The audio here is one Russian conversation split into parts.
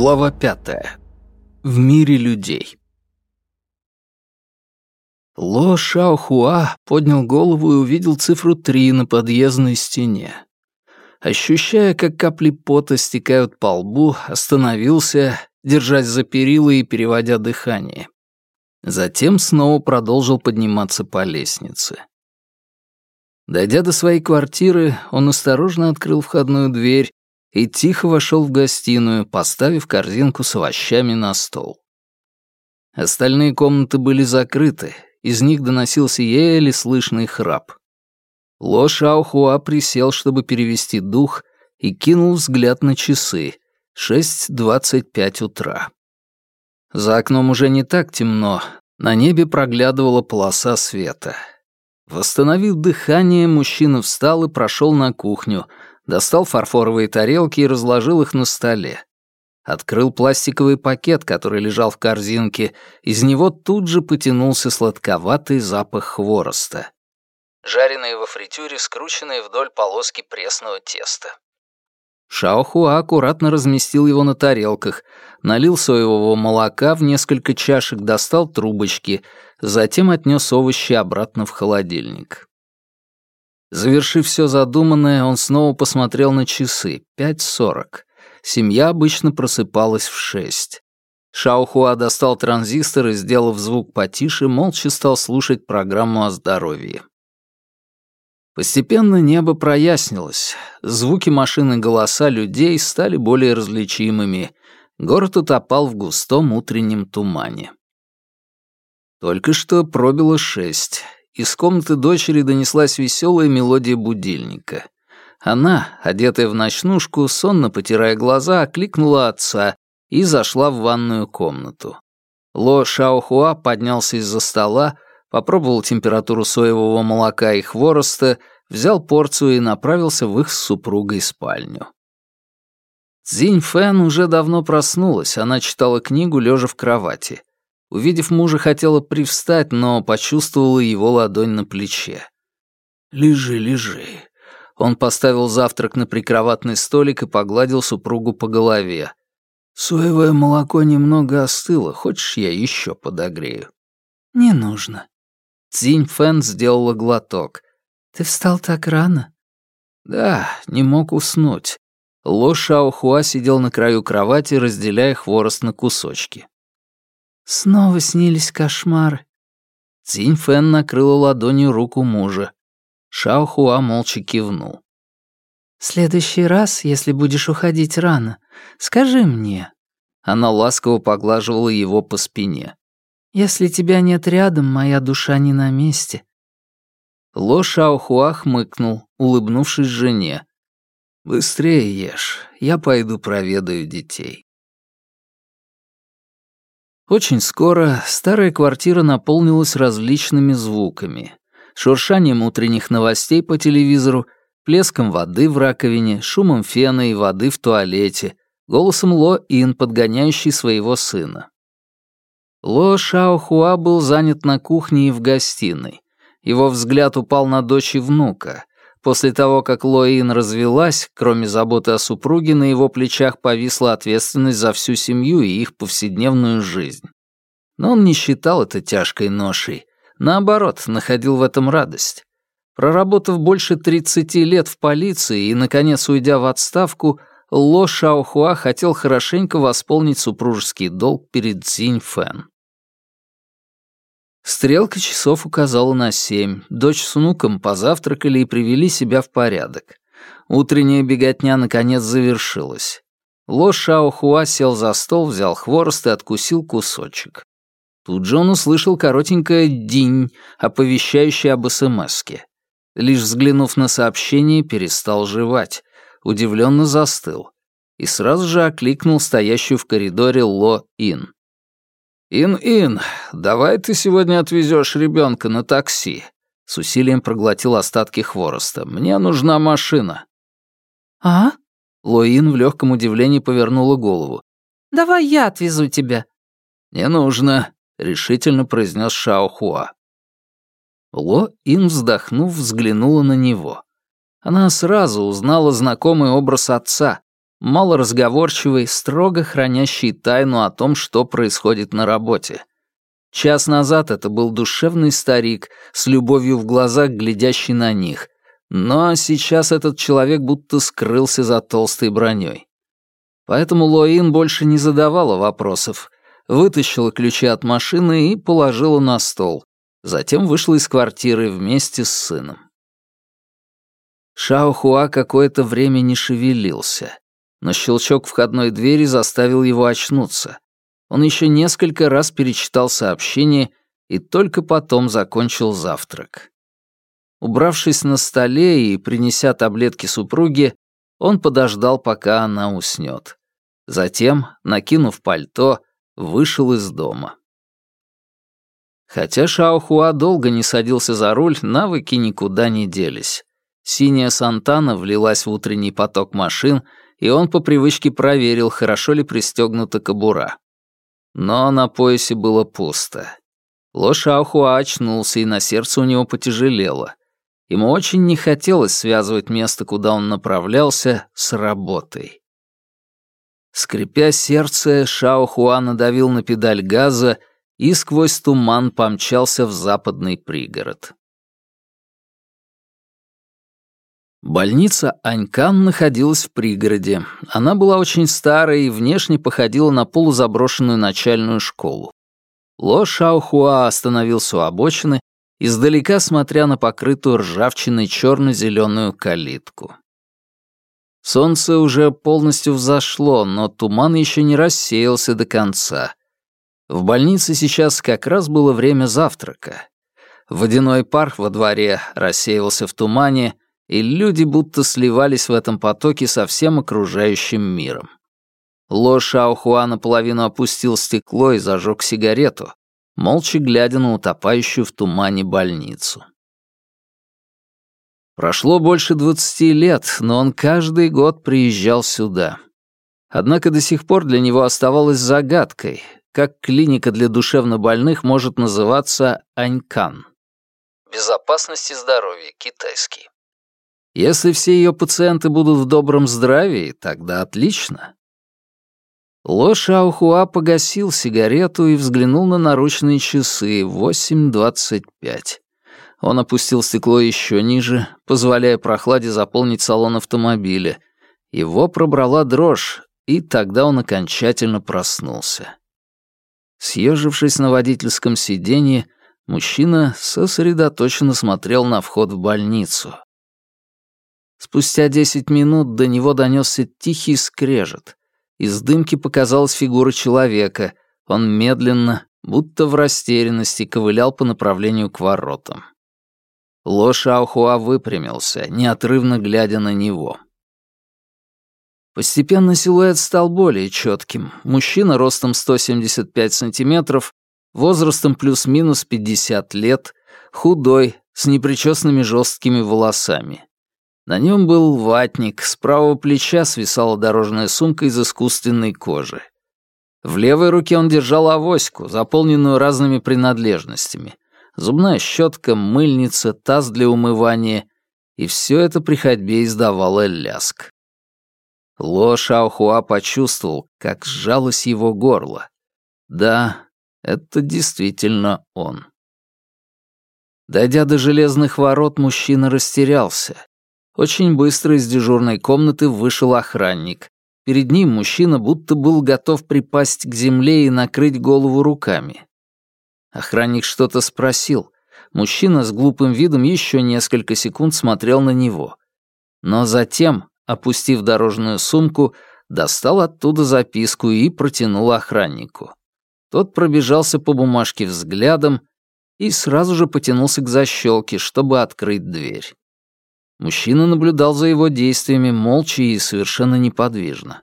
Глава пятая. В мире людей. Ло Шаохуа поднял голову и увидел цифру три на подъездной стене. Ощущая, как капли пота стекают по лбу, остановился, держась за перила и переводя дыхание. Затем снова продолжил подниматься по лестнице. Дойдя до своей квартиры, он осторожно открыл входную дверь и тихо вошел в гостиную, поставив корзинку с овощами на стол. Остальные комнаты были закрыты, из них доносился еле слышный храп. Ло Шаохуа присел, чтобы перевести дух, и кинул взгляд на часы. 6.25 утра. За окном уже не так темно, на небе проглядывала полоса света. Восстановив дыхание, мужчина встал и прошел на кухню, достал фарфоровые тарелки и разложил их на столе. Открыл пластиковый пакет, который лежал в корзинке, из него тут же потянулся сладковатый запах хвороста. Жареные во фритюре, скрученные вдоль полоски пресного теста. Шаохуа аккуратно разместил его на тарелках, налил соевого молока в несколько чашек, достал трубочки, затем отнес овощи обратно в холодильник. Завершив все задуманное, он снова посмотрел на часы. Пять сорок. Семья обычно просыпалась в шесть. Шаохуа достал транзистор и, сделав звук потише, молча стал слушать программу о здоровье. Постепенно небо прояснилось. Звуки машин и голоса людей стали более различимыми. Город утопал в густом утреннем тумане. Только что пробило шесть. Из комнаты дочери донеслась веселая мелодия будильника. Она, одетая в ночнушку, сонно потирая глаза, окликнула отца и зашла в ванную комнату. Ло Шаохуа поднялся из-за стола, попробовал температуру соевого молока и хвороста, взял порцию и направился в их с супругой спальню. Цзинь Фэн уже давно проснулась, она читала книгу, лежа в кровати. Увидев мужа, хотела привстать, но почувствовала его ладонь на плече. «Лежи, лежи». Он поставил завтрак на прикроватный столик и погладил супругу по голове. «Соевое молоко немного остыло. Хочешь, я еще подогрею?» «Не нужно». Цзинь Фэн сделала глоток. «Ты встал так рано?» «Да, не мог уснуть». Ло Шаохуа сидел на краю кровати, разделяя хворост на кусочки. Снова снились кошмары. Цинь Фэн накрыла ладонью руку мужа. Шао Хуа молча кивнул. «В следующий раз, если будешь уходить рано, скажи мне». Она ласково поглаживала его по спине. «Если тебя нет рядом, моя душа не на месте». Ло Шаохуа хмыкнул, улыбнувшись жене. «Быстрее ешь, я пойду проведаю детей». Очень скоро старая квартира наполнилась различными звуками. Шуршанием утренних новостей по телевизору, плеском воды в раковине, шумом фена и воды в туалете, голосом Ло Ин, подгоняющий своего сына. Ло Шао Хуа был занят на кухне и в гостиной. Его взгляд упал на дочь и внука. После того, как Лоин развелась, кроме заботы о супруге, на его плечах повисла ответственность за всю семью и их повседневную жизнь. Но он не считал это тяжкой ношей. Наоборот, находил в этом радость. Проработав больше 30 лет в полиции и, наконец, уйдя в отставку, Ло Шаохуа хотел хорошенько восполнить супружеский долг перед Цинь Фэн. Стрелка часов указала на семь. Дочь с внуком позавтракали и привели себя в порядок. Утренняя беготня наконец завершилась. Ло Шаохуа сел за стол, взял хворост и откусил кусочек. Тут же он услышал коротенькое «динь», оповещающее об СМСке. Лишь взглянув на сообщение, перестал жевать. Удивленно застыл. И сразу же окликнул стоящую в коридоре Ло Ин. «Ин-Ин, давай ты сегодня отвезешь ребенка на такси». С усилием проглотил остатки хвороста. «Мне нужна машина». «А?» Лоин в легком удивлении повернула голову. «Давай я отвезу тебя». «Не нужно», — решительно произнес Шао Хуа. Ло Ин, вздохнув, взглянула на него. Она сразу узнала знакомый образ отца. Малоразговорчивый, строго хранящий тайну о том, что происходит на работе. Час назад это был душевный старик, с любовью в глазах, глядящий на них. Но сейчас этот человек будто скрылся за толстой броней. Поэтому Лоин больше не задавала вопросов, вытащила ключи от машины и положила на стол. Затем вышла из квартиры вместе с сыном. Шаохуа какое-то время не шевелился, но щелчок входной двери заставил его очнуться. Он еще несколько раз перечитал сообщение и только потом закончил завтрак. Убравшись на столе и принеся таблетки супруге, он подождал, пока она уснет. Затем, накинув пальто, вышел из дома. Хотя Шаохуа долго не садился за руль, навыки никуда не делись. Синяя Сантана влилась в утренний поток машин, и он по привычке проверил, хорошо ли пристегнута кобура. Но на поясе было пусто. Ло Шаохуа очнулся, и на сердце у него потяжелело. Ему очень не хотелось связывать место, куда он направлялся, с работой. Скрипя сердце, Шао надавил на педаль газа и сквозь туман помчался в западный пригород. Больница Анькан находилась в пригороде. Она была очень старой и внешне походила на полузаброшенную начальную школу. Ло Шаохуа остановился у обочины, издалека смотря на покрытую ржавчиной черно-зеленую калитку. Солнце уже полностью взошло, но туман еще не рассеялся до конца. В больнице сейчас как раз было время завтрака. Водяной пар во дворе рассеивался в тумане, и люди будто сливались в этом потоке со всем окружающим миром. Ло Шаохуа наполовину опустил стекло и зажег сигарету, молча глядя на утопающую в тумане больницу. Прошло больше двадцати лет, но он каждый год приезжал сюда. Однако до сих пор для него оставалось загадкой, как клиника для душевнобольных может называться Анькан. Безопасность и здоровье, китайский. Если все ее пациенты будут в добром здравии, тогда отлично. Ло Шаохуа погасил сигарету и взглянул на наручные часы 8.25. Он опустил стекло еще ниже, позволяя прохладе заполнить салон автомобиля. Его пробрала дрожь, и тогда он окончательно проснулся. Съежившись на водительском сиденье, мужчина сосредоточенно смотрел на вход в больницу. Спустя десять минут до него донесся тихий скрежет. Из дымки показалась фигура человека. Он медленно, будто в растерянности, ковылял по направлению к воротам. Ло Шаохуа выпрямился, неотрывно глядя на него. Постепенно силуэт стал более четким. Мужчина ростом 175 сантиметров, возрастом плюс-минус 50 лет, худой, с непричесанными жесткими волосами. На нем был ватник, с правого плеча свисала дорожная сумка из искусственной кожи. В левой руке он держал авоську, заполненную разными принадлежностями. Зубная щетка, мыльница, таз для умывания. И все это при ходьбе издавало ляск. Ло Шаохуа почувствовал, как сжалось его горло. Да, это действительно он. Дойдя до железных ворот, мужчина растерялся. Очень быстро из дежурной комнаты вышел охранник. Перед ним мужчина будто был готов припасть к земле и накрыть голову руками. Охранник что-то спросил. Мужчина с глупым видом еще несколько секунд смотрел на него. Но затем, опустив дорожную сумку, достал оттуда записку и протянул охраннику. Тот пробежался по бумажке взглядом и сразу же потянулся к защелке, чтобы открыть дверь. Мужчина наблюдал за его действиями молча и совершенно неподвижно.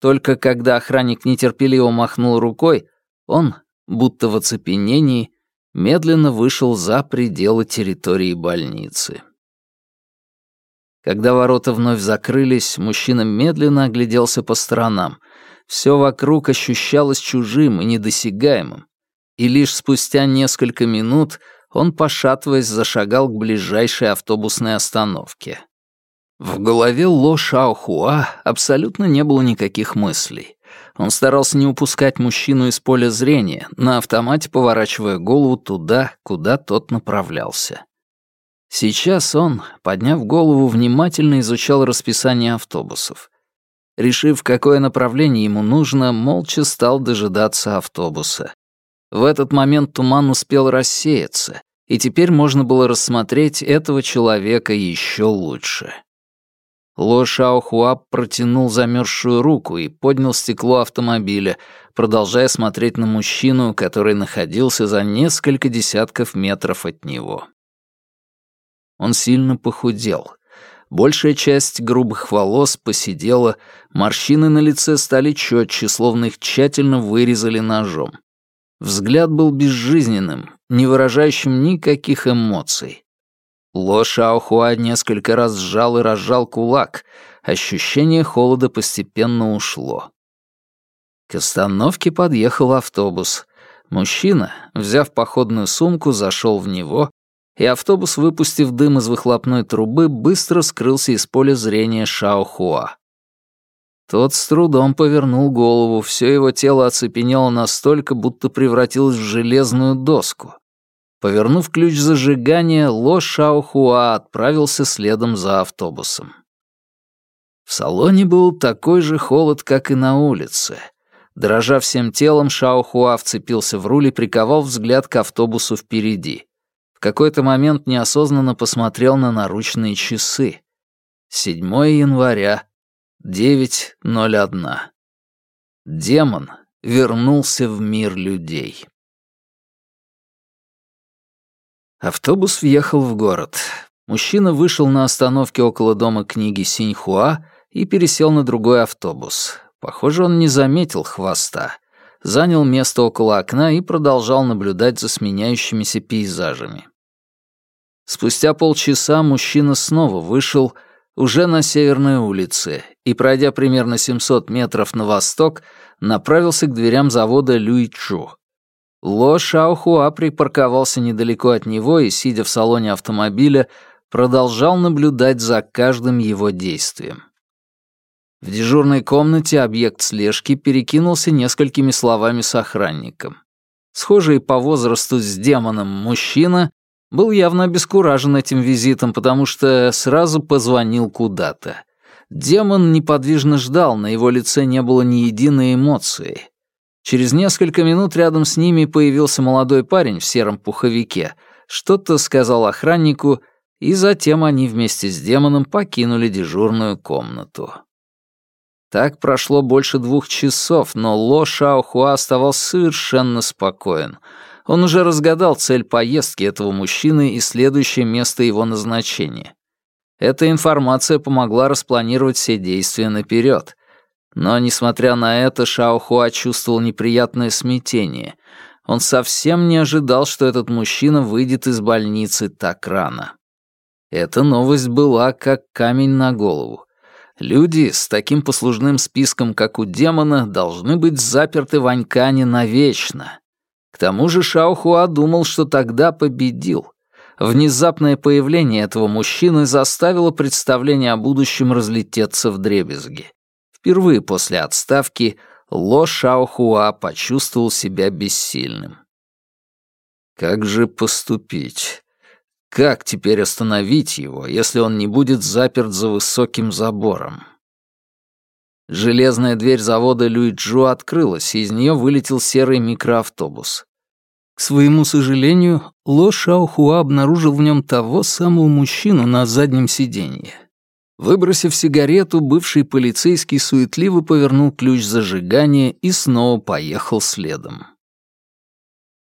Только когда охранник нетерпеливо махнул рукой, он, будто в оцепенении, медленно вышел за пределы территории больницы. Когда ворота вновь закрылись, мужчина медленно огляделся по сторонам. Все вокруг ощущалось чужим и недосягаемым. И лишь спустя несколько минут он, пошатываясь, зашагал к ближайшей автобусной остановке. В голове Ло Шаохуа абсолютно не было никаких мыслей. Он старался не упускать мужчину из поля зрения, на автомате поворачивая голову туда, куда тот направлялся. Сейчас он, подняв голову, внимательно изучал расписание автобусов. Решив, какое направление ему нужно, молча стал дожидаться автобуса. В этот момент туман успел рассеяться, и теперь можно было рассмотреть этого человека еще лучше. Ло Шаохуа протянул замерзшую руку и поднял стекло автомобиля, продолжая смотреть на мужчину, который находился за несколько десятков метров от него. Он сильно похудел. Большая часть грубых волос посидела, морщины на лице стали четче, словно их тщательно вырезали ножом. Взгляд был безжизненным, не выражающим никаких эмоций. Ло Шаохуа несколько раз сжал и разжал кулак. Ощущение холода постепенно ушло. К остановке подъехал автобус. Мужчина, взяв походную сумку, зашел в него, и автобус, выпустив дым из выхлопной трубы, быстро скрылся из поля зрения Шаохуа. Тот с трудом повернул голову, все его тело оцепенело настолько, будто превратилось в железную доску. Повернув ключ зажигания, Ло Шаохуа отправился следом за автобусом. В салоне был такой же холод, как и на улице. Дрожа всем телом, Шаохуа вцепился в руль и приковал взгляд к автобусу впереди. В какой-то момент неосознанно посмотрел на наручные часы. 7 января, 9.01. Демон вернулся в мир людей. Автобус въехал в город. Мужчина вышел на остановке около дома книги Синьхуа и пересел на другой автобус. Похоже, он не заметил хвоста. Занял место около окна и продолжал наблюдать за сменяющимися пейзажами. Спустя полчаса мужчина снова вышел, уже на Северной улице, и, пройдя примерно 700 метров на восток, направился к дверям завода Люйчжу. Ло Шаохуа припарковался недалеко от него и, сидя в салоне автомобиля, продолжал наблюдать за каждым его действием. В дежурной комнате объект слежки перекинулся несколькими словами с охранником. Схожий по возрасту с демоном мужчина был явно обескуражен этим визитом, потому что сразу позвонил куда-то. Демон неподвижно ждал, на его лице не было ни единой эмоции. Через несколько минут рядом с ними появился молодой парень в сером пуховике, что-то сказал охраннику, и затем они вместе с демоном покинули дежурную комнату. Так прошло больше двух часов, но Ло Шаохуа оставался совершенно спокоен. Он уже разгадал цель поездки этого мужчины и следующее место его назначения. Эта информация помогла распланировать все действия наперед. Но, несмотря на это, Шаохуа чувствовал неприятное смятение. Он совсем не ожидал, что этот мужчина выйдет из больницы так рано. Эта новость была как камень на голову. Люди с таким послужным списком, как у демона, должны быть заперты в Анькане навечно. К тому же Шаохуа думал, что тогда победил. Внезапное появление этого мужчины заставило представление о будущем разлететься в дребезги. Впервые после отставки Ло Шаохуа почувствовал себя бессильным. Как же поступить? Как теперь остановить его, если он не будет заперт за высоким забором? Железная дверь завода Люиджу открылась, и из нее вылетел серый микроавтобус. К своему сожалению, Ло Шаохуа обнаружил в нем того самого мужчину на заднем сиденье. Выбросив сигарету, бывший полицейский суетливо повернул ключ зажигания и снова поехал следом.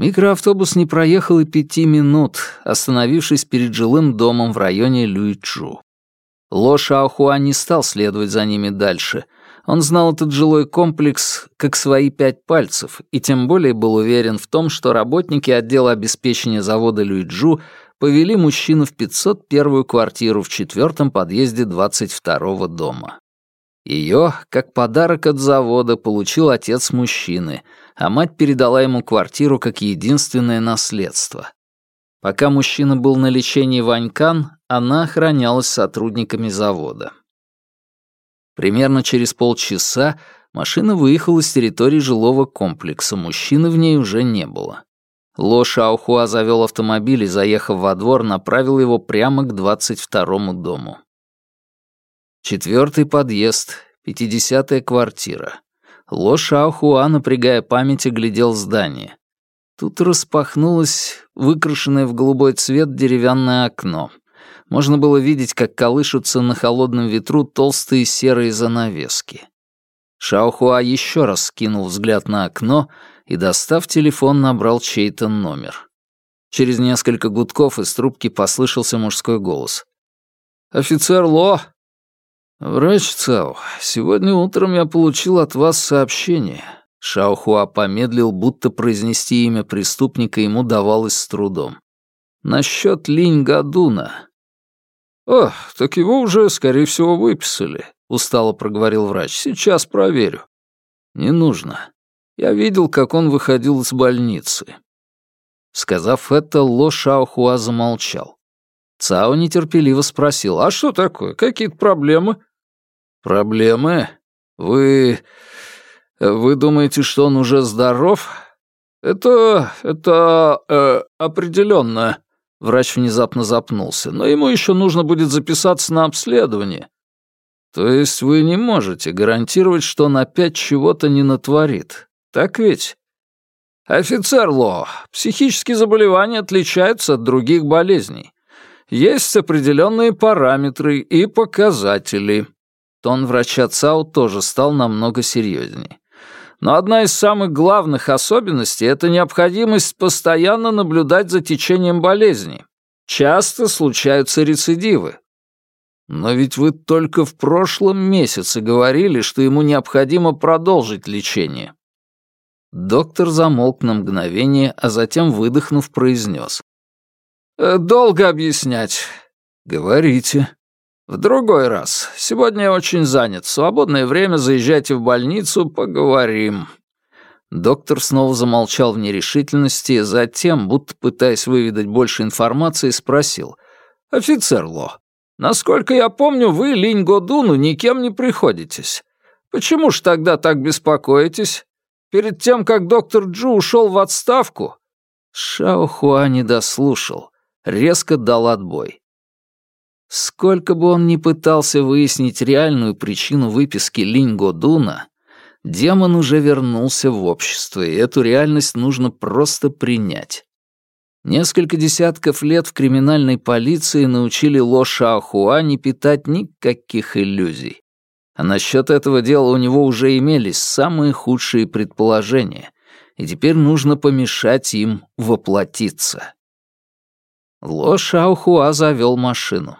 Микроавтобус не проехал и пяти минут, остановившись перед жилым домом в районе Люйчжу. Ло Шаохуа не стал следовать за ними дальше. Он знал этот жилой комплекс как свои пять пальцев, и тем более был уверен в том, что работники отдела обеспечения завода Люйчжу повели мужчину в 501-ю квартиру в четвертом подъезде 22-го дома. Ее, как подарок от завода, получил отец мужчины, а мать передала ему квартиру как единственное наследство. Пока мужчина был на лечении в Анькан, она охранялась сотрудниками завода. Примерно через полчаса машина выехала с территории жилого комплекса, мужчины в ней уже не было. Ло Шаохуа завел автомобиль и, заехав во двор, направил его прямо к двадцать второму дому. Четвертый подъезд, пятидесятая квартира. Ло Шаохуа, напрягая память, оглядел здание. Тут распахнулось выкрашенное в голубой цвет деревянное окно. Можно было видеть, как колышутся на холодном ветру толстые серые занавески. Шаохуа еще раз скинул взгляд на окно и, достав телефон, набрал чей-то номер. Через несколько гудков из трубки послышался мужской голос. «Офицер Ло!» «Врач Цао, сегодня утром я получил от вас сообщение. Шаохуа помедлил, будто произнести имя преступника ему давалось с трудом. «Насчет Линь Гадуна». «О, так его уже, скорее всего, выписали», — устало проговорил врач. «Сейчас проверю». «Не нужно. Я видел, как он выходил из больницы». Сказав это, Ло Шаохуа замолчал. Цао нетерпеливо спросил, «А что такое? Какие-то проблемы?» «Проблемы? Вы... Вы думаете, что он уже здоров? Это... это... Э, определенно. Врач внезапно запнулся. Но ему еще нужно будет записаться на обследование. То есть вы не можете гарантировать, что он опять чего-то не натворит. Так ведь? Офицер Ло, психические заболевания отличаются от других болезней. Есть определенные параметры и показатели. Тон врача ЦАУ тоже стал намного серьезнее. Но одна из самых главных особенностей — это необходимость постоянно наблюдать за течением болезни. Часто случаются рецидивы. Но ведь вы только в прошлом месяце говорили, что ему необходимо продолжить лечение. Доктор замолк на мгновение, а затем, выдохнув, произнес. «Э, «Долго объяснять». «Говорите». «В другой раз. Сегодня я очень занят. Свободное время заезжайте в больницу, поговорим». Доктор снова замолчал в нерешительности, затем, будто пытаясь выведать больше информации, спросил. «Офицер Ло, насколько я помню, вы Линь Годуну никем не приходитесь. Почему ж тогда так беспокоитесь? Перед тем, как доктор Джу ушел в отставку...» Шао Хуа не дослушал, резко дал отбой. Сколько бы он ни пытался выяснить реальную причину выписки Линго Дуна, демон уже вернулся в общество, и эту реальность нужно просто принять. Несколько десятков лет в криминальной полиции научили Ло Шаохуа не питать никаких иллюзий. А насчет этого дела у него уже имелись самые худшие предположения, и теперь нужно помешать им воплотиться. Ло Шаохуа завел машину.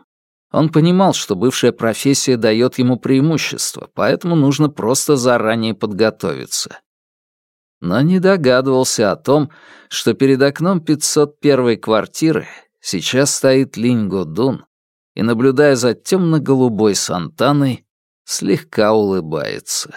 Он понимал, что бывшая профессия дает ему преимущество, поэтому нужно просто заранее подготовиться. Но не догадывался о том, что перед окном 501 квартиры сейчас стоит Линь Годун и, наблюдая за темно-голубой Сантаной, слегка улыбается.